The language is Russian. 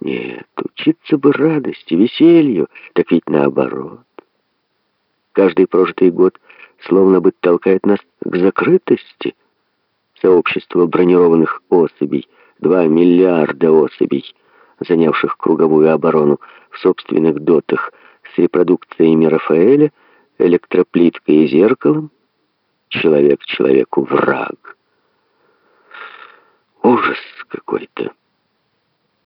Нет, учиться бы радости, веселью, так ведь наоборот. Каждый прожитый год словно бы толкает нас к закрытости. Сообщество бронированных особей, два миллиарда особей, занявших круговую оборону в собственных дотах с репродукциями Рафаэля, электроплиткой и зеркалом, человек человеку враг. Ужас какой-то.